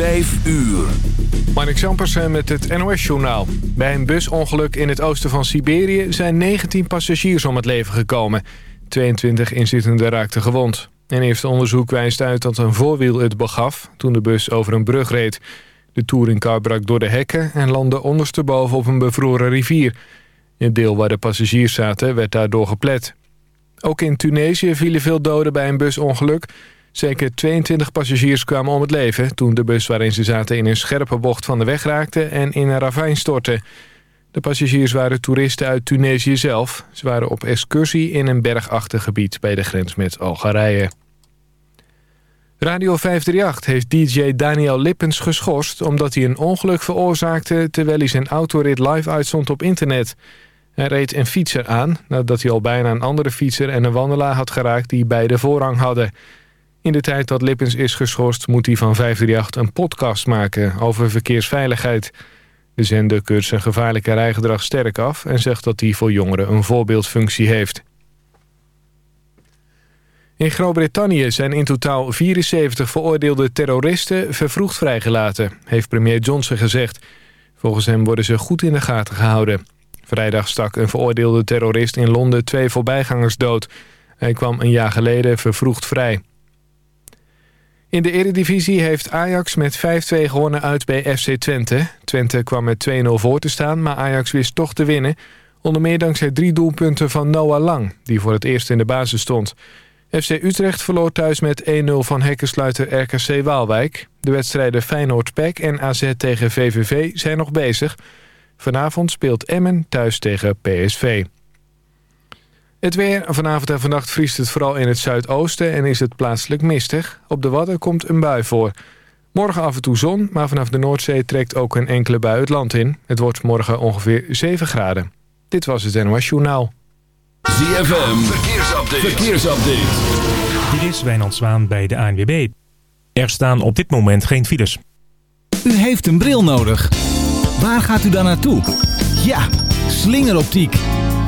5 uur. Marnik met het NOS-journaal. Bij een busongeluk in het oosten van Siberië zijn 19 passagiers om het leven gekomen. 22 inzittenden raakten gewond. Een eerste onderzoek wijst uit dat een voorwiel het begaf toen de bus over een brug reed. De touringcar brak door de hekken en landde ondersteboven op een bevroren rivier. Het deel waar de passagiers zaten werd daardoor geplet. Ook in Tunesië vielen veel doden bij een busongeluk. Zeker 22 passagiers kwamen om het leven... toen de bus waarin ze zaten in een scherpe bocht van de weg raakte... en in een ravijn stortte. De passagiers waren toeristen uit Tunesië zelf. Ze waren op excursie in een bergachtig gebied... bij de grens met Algerije. Radio 538 heeft DJ Daniel Lippens geschorst... omdat hij een ongeluk veroorzaakte... terwijl hij zijn autorit live uitzond op internet... Hij reed een fietser aan nadat hij al bijna een andere fietser en een wandelaar had geraakt die beide voorrang hadden. In de tijd dat Lippens is geschorst moet hij van 538 een podcast maken over verkeersveiligheid. De zender keurt zijn gevaarlijke rijgedrag sterk af en zegt dat hij voor jongeren een voorbeeldfunctie heeft. In Groot-Brittannië zijn in totaal 74 veroordeelde terroristen vervroegd vrijgelaten, heeft premier Johnson gezegd. Volgens hem worden ze goed in de gaten gehouden. Vrijdag stak een veroordeelde terrorist in Londen twee voorbijgangers dood. Hij kwam een jaar geleden vervroegd vrij. In de eredivisie heeft Ajax met 5-2 gewonnen uit bij FC Twente. Twente kwam met 2-0 voor te staan, maar Ajax wist toch te winnen. Onder meer dankzij drie doelpunten van Noah Lang, die voor het eerst in de basis stond. FC Utrecht verloor thuis met 1-0 van hekkensluiter RKC Waalwijk. De wedstrijden Feyenoord-Pek en AZ tegen VVV zijn nog bezig... Vanavond speelt Emmen thuis tegen PSV. Het weer. Vanavond en vannacht vriest het vooral in het zuidoosten en is het plaatselijk mistig. Op de Wadden komt een bui voor. Morgen af en toe zon, maar vanaf de Noordzee trekt ook een enkele bui het land in. Het wordt morgen ongeveer 7 graden. Dit was het NOS Journaal. ZFM. Verkeersupdate. Verkeersupdate. Dit is Wijnand Zwaan bij de ANWB. Er staan op dit moment geen files. U heeft een bril nodig. Waar gaat u dan naartoe? Ja, slingeroptiek.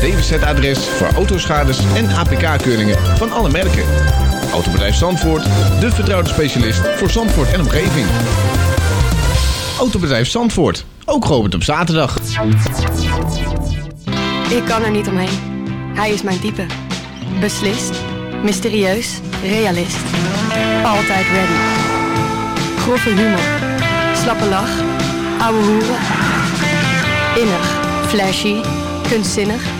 DWZ-adres voor autoschades en APK-keuringen van alle merken. Autobedrijf Zandvoort, de vertrouwde specialist voor Zandvoort en omgeving. Autobedrijf Zandvoort, ook geopend op zaterdag. Ik kan er niet omheen. Hij is mijn type. Beslist, mysterieus, realist. Altijd ready. Grove humor, slappe lach, ouwe hoeren. Innig, flashy, kunstzinnig.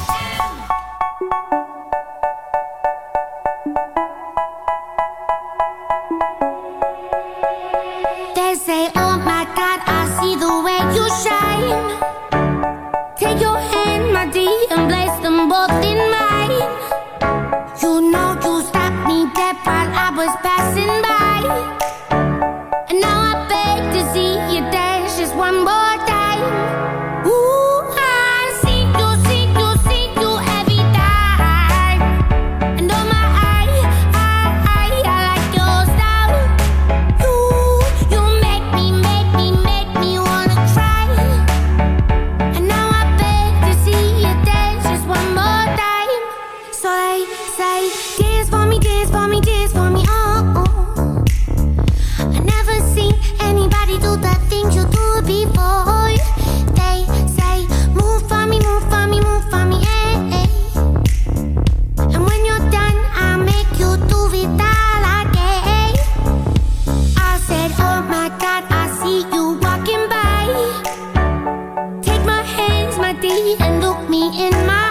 Shine. in my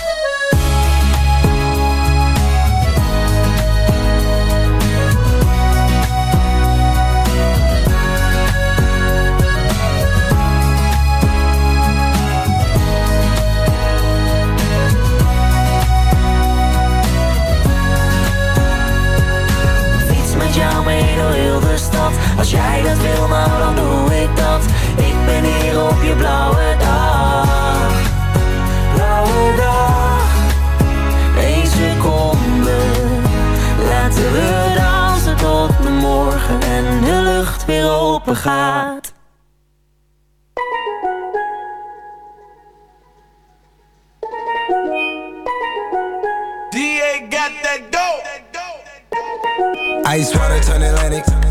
Als jij dat wil, nou dan doe ik dat. Ik ben hier op je blauwe dag. Blauwe dag, één seconde. Laten we dansen tot de morgen en de lucht weer open gaat. DA got that dope. Ice water turn Atlantic.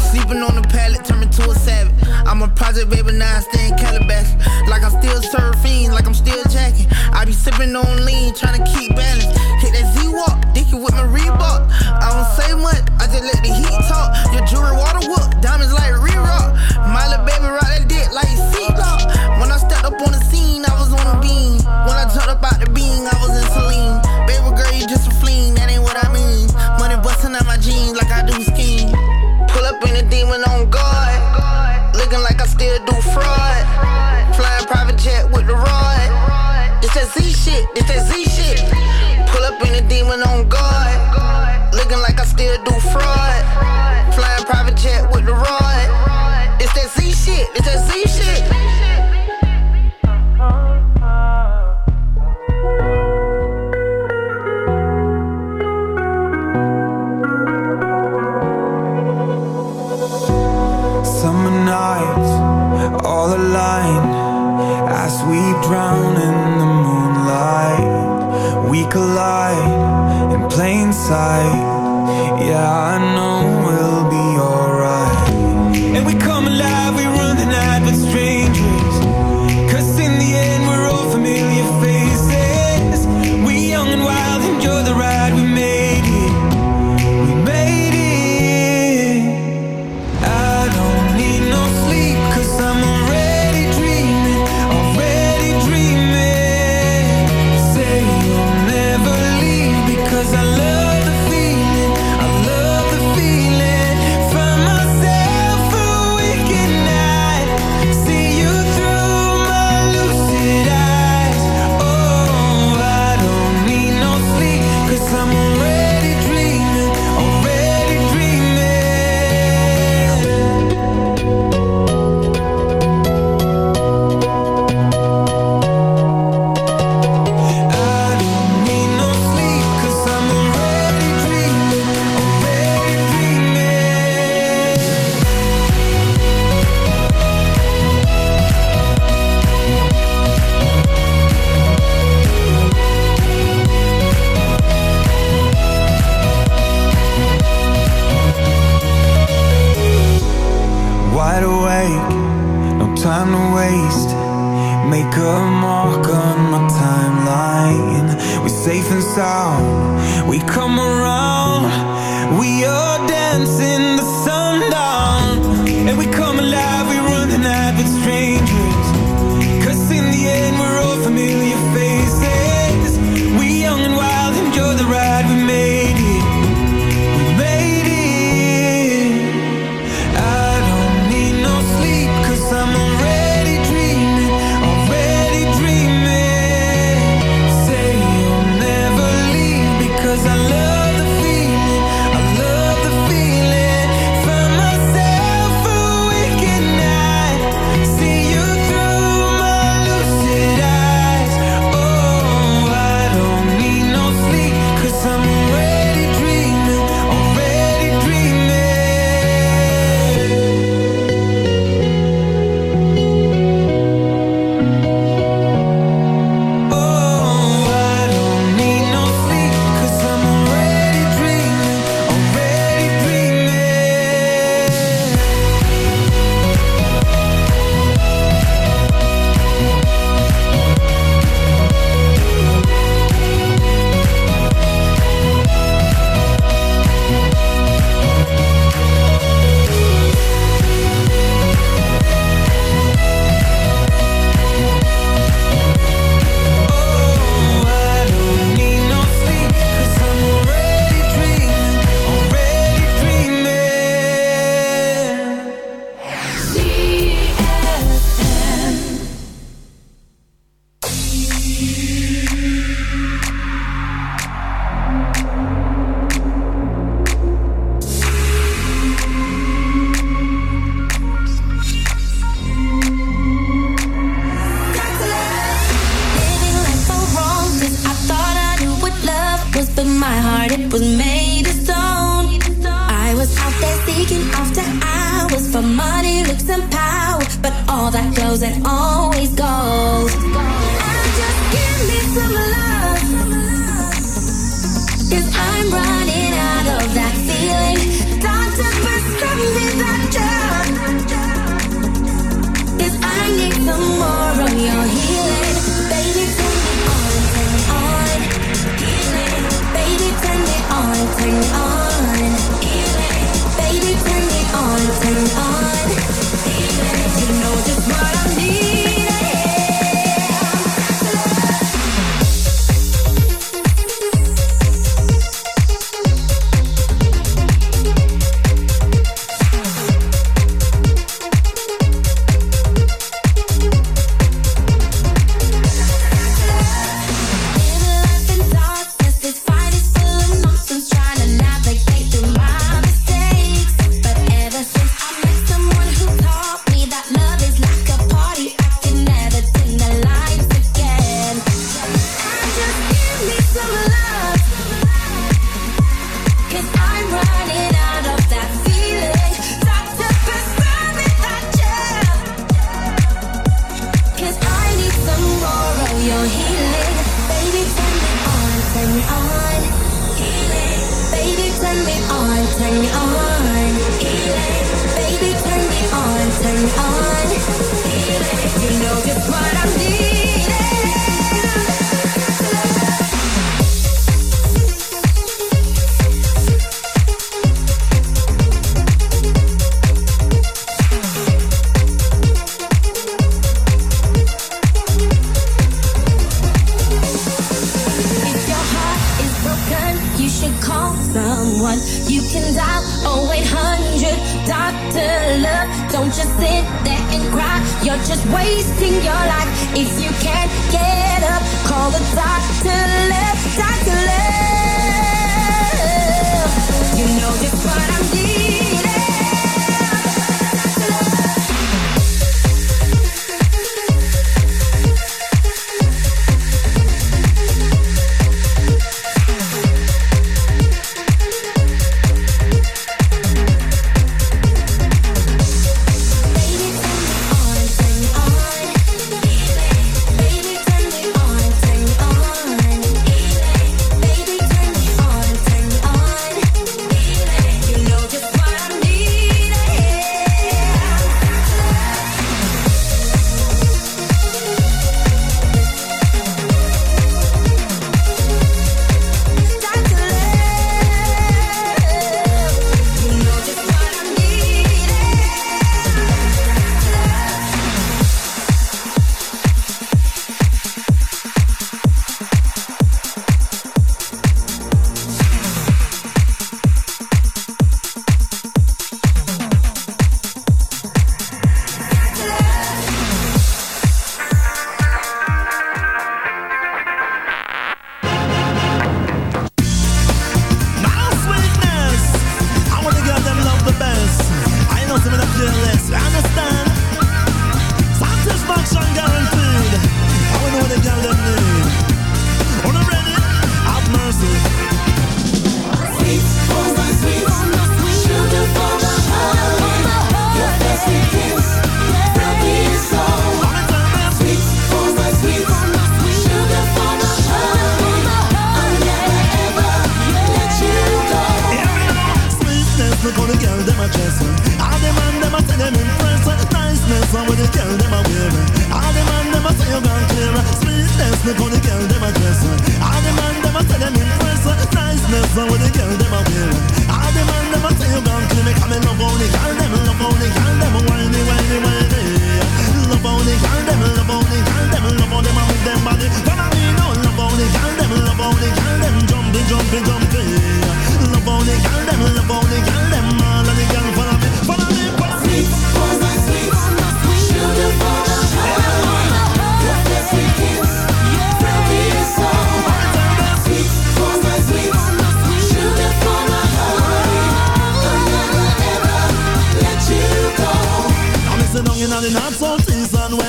Sleeping on the pallet, turning into a savage. I'm a project baby, now I stay in Calabash. Like I'm still surfing, like I'm still jacking. I be sipping on lean, trying to keep balance. Hit that Z Walk, dicky with my Reebok. I don't say much, I just let the shit. If it's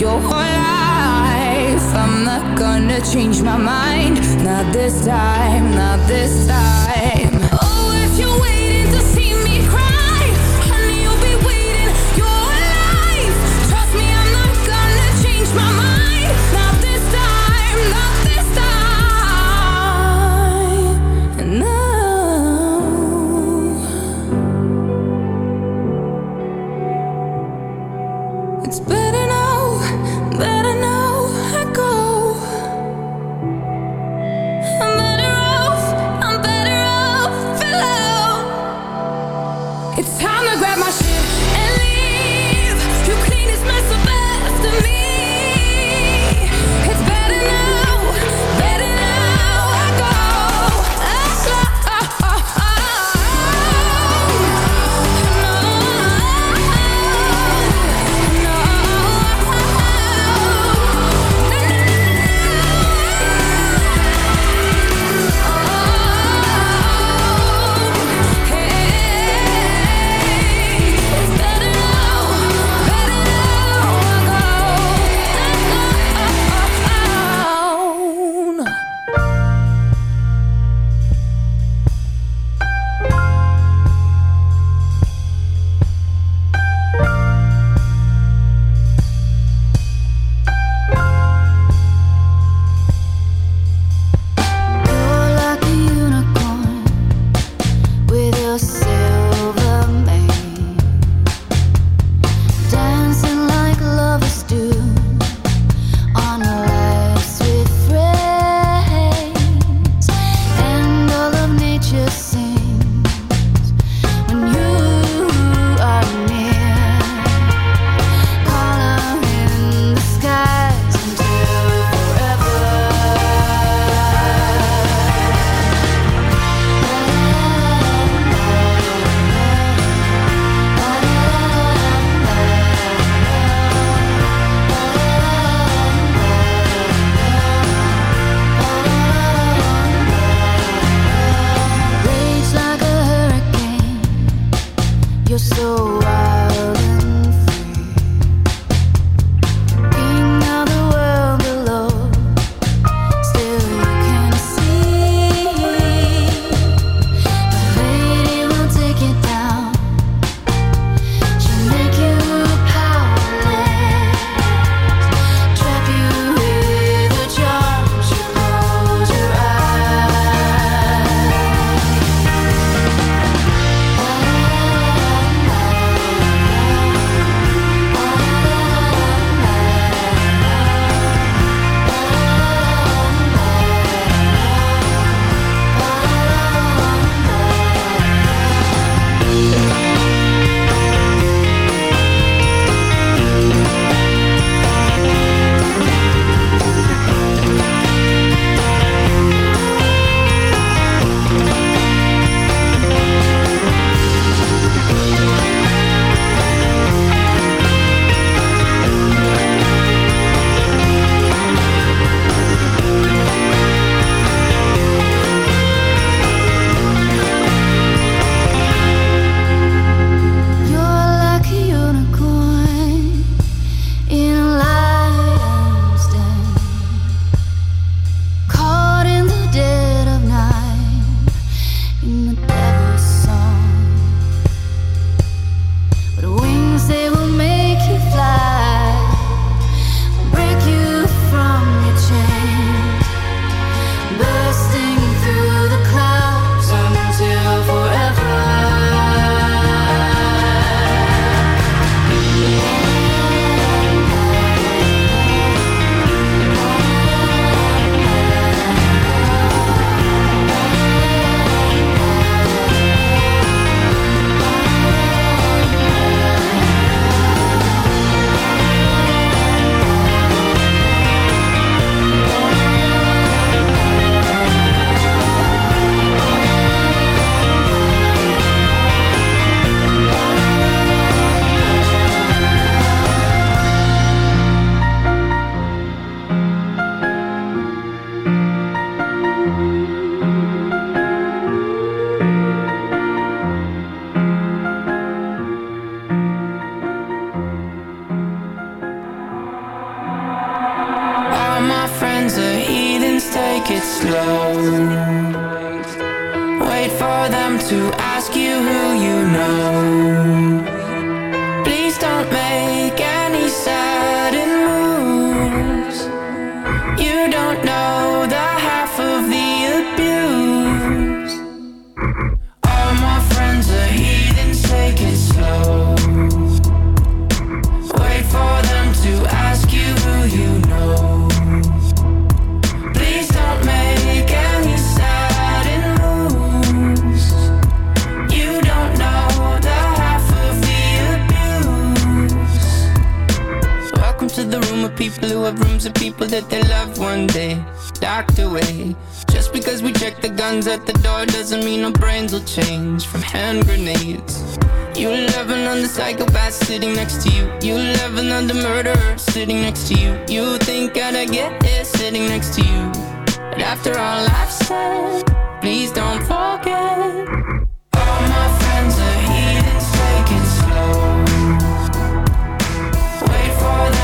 your whole life. I'm not gonna change my mind. Not this time, not this time. People who have rooms of people that they love one day docked away. Just because we check the guns at the door doesn't mean our brains will change from hand grenades. You love another psychopath sitting next to you. You love another murderer sitting next to you. You think I'd get it sitting next to you. But after all I've said, please don't forget. All my friends are heathens, take it slow. Wait for them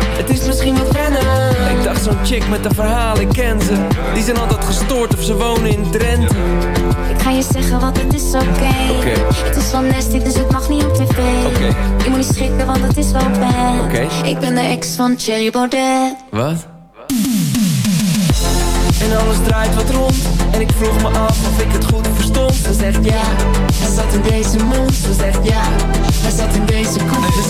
Het is misschien wat wennen Ik dacht zo'n chick met een verhaal, ik ken ze Die zijn altijd gestoord of ze wonen in Drenthe Ik ga je zeggen, want het is oké. Het is wel nasty, dus het mag niet op tv. Oké. Je moet niet schrikken, want het is wel bad. Oké. Ik ben de ex van Cherry Baudet. Wat? En alles draait wat rond En ik vroeg me af of ik het goed verstond Ze zegt ja, hij zat in deze mond Ze zegt ja, hij zat in deze kont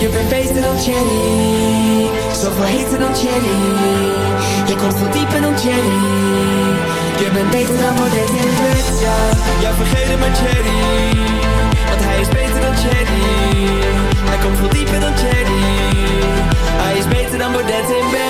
Je bent beter dan Jenny. Zoveel heter dan Jenny. Je komt veel dieper dan Jenny. Je bent beter dan Baudet in bed, ja. Ja, vergeet het maar Jerry. Want hij is beter dan Jerry. Hij komt veel dieper dan Jerry.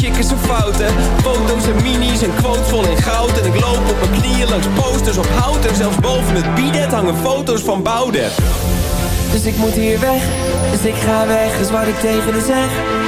chick is zo fout hè Foto's en minis en quotes vol in goud. En ik loop op mijn knieën langs posters op hout. En zelfs boven het bidet hangen foto's van Boudewijn dus ik moet hier weg, dus ik ga weg, is wat ik tegen haar zeg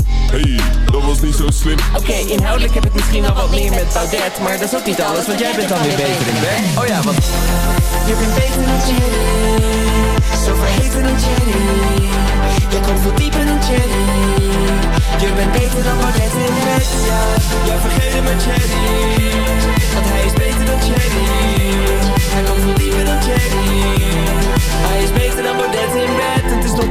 Hey, dat was niet zo slim. Oké, inhoudelijk heb ik misschien wel wat meer met Baudet Maar dat is ook niet alles, want jij bent dan weer beter in bed Oh ja, want Je bent beter dan Jerry Zo verheven dan Jerry Je komt veel dieper dan Jerry Je bent beter dan Baudet in bed, ja Ja, vergeet het met Jerry Want hij is beter dan Jerry Hij komt veel dieper dan Jerry Hij is beter dan Baudet in bed. Het is nog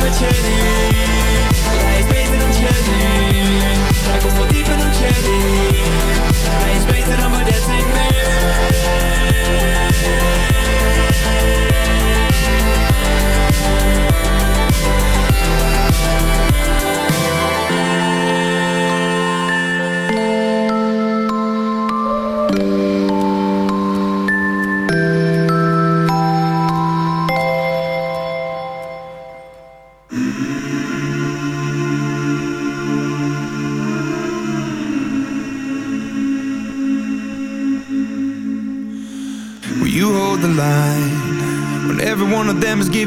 Hij is beter dan Cherry Hij komt veel dieper dan Cherry Hij is beter dan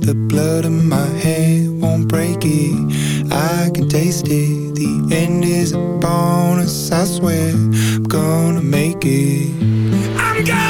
The blood in my head, won't break it. I can taste it. The end is a bonus. I swear I'm gonna make it. I'm gonna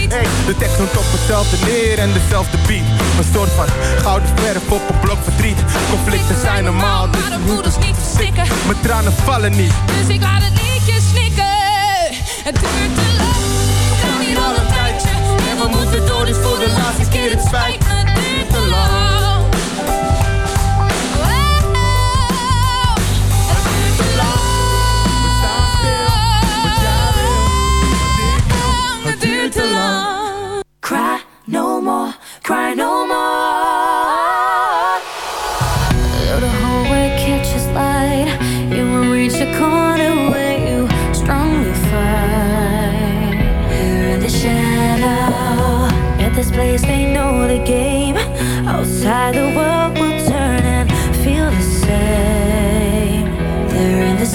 Hey, de tekst noemt op hetzelfde neer en dezelfde beat. Een soort van gouden verf op een blok verdriet. Conflicten zijn normaal, dus Maar de moeders niet verstikken. mijn tranen vallen niet. Dus ik laat het liedje snikken. Het duurt te lang. We staan hier al een tijdje. En we moeten door, dus voor de laatste keer. Het spijt me, het duurt te lang.